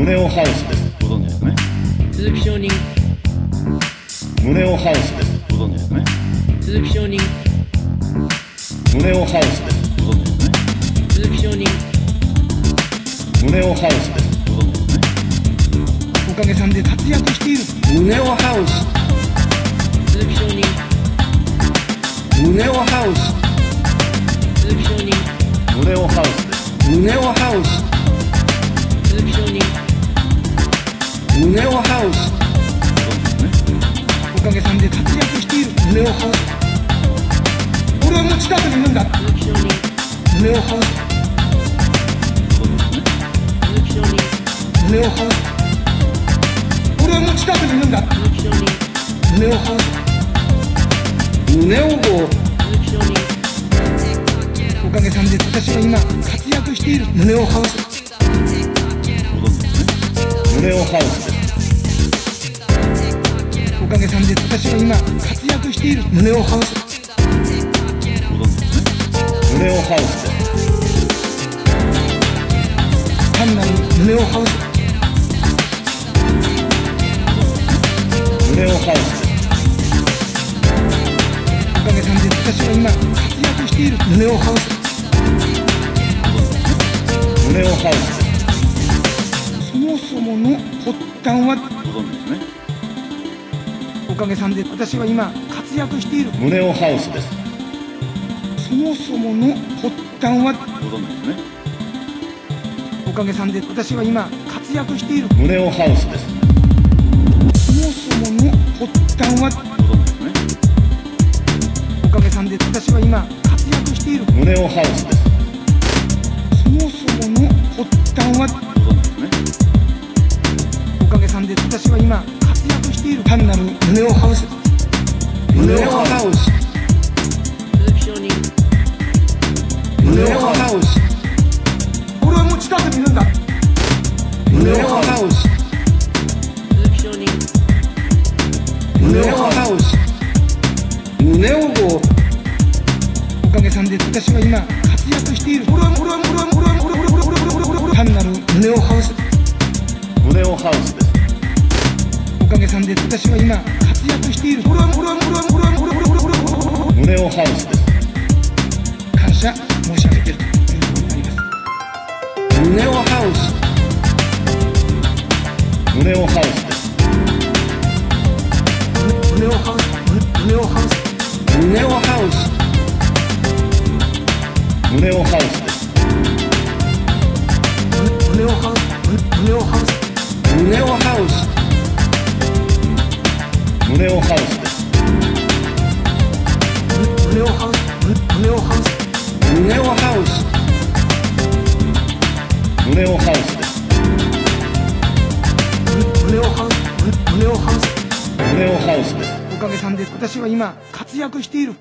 胸をハウスです。ご存知ですね？鈴木証人胸をハウスです。ご存知ですね？鈴木証人胸をハウスです。ご存知ですね？鈴木証人胸をハウスです。ご存知ですね？おかげさんで活躍している。胸をハウス。鈴木証人胸をハウス。鈴木証人胸をハウスです。胸をハウス胸を張る。俺も近くにいるんだ胸を張る。胸を張る。俺も近くにいるんだ胸を張る。胸を張るおかげさんで私は今活躍している。胸を張る。胸をハウおかげさんで私は今活躍。している胸をハウス胸をハウス単なる胸をハウス胸をハウスおかげさんで私は今活躍している胸をハウス胸をハウスそもそもの発端はご存知ですねかげさんで私は今活躍している。胸をハウスです。そもそもの発端は。ご存知ですね。おかげさんで私は今活躍している。胸をハウスです。そもそもの発端は。ご存知ですね。おかげさんで私は今活躍している。胸をハウスです。そもそもの発端は胸をハウスう胸をハウス鈴木証人。胸をハウス俺はもう近くにいるんだ。胸をハウス鈴木証人。胸をハウス胸をこおかげさんで私は今活躍している。俺は俺は俺は俺は俺は俺は俺は俺は俺は俺は単なる胸をハウス胸んで私は今活躍している。俺は俺は俺は俺は俺は俺は俺は俺は俺は胸をハウスです。感謝申し上げているということになります。胸をハウス。胸をハウスです。胸をハウス胸をハウス。胸をハウス。胸をハウス胸をハウスです。胸をハウス胸をハウスです。胸をハウス。ですおかげさんで私は今活躍している。